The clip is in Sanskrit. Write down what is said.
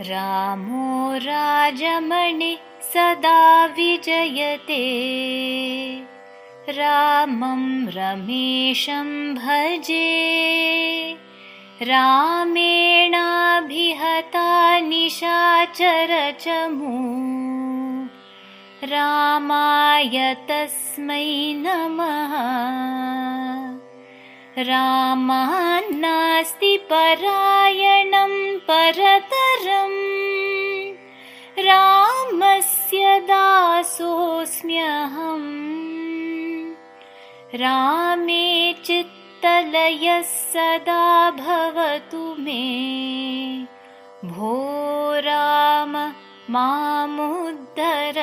रामो राजमणि सदा विजयते। रामं रमेशं भजे। रामेणाभिहता निशाचरचमू रामाय तस्मै नमः। रामान्नास्ति परायणं परतरम् रामस्य दासोऽस्म्यहम् रामे चित्तलयः सदा भवतु मे। भो राम मामुद्धर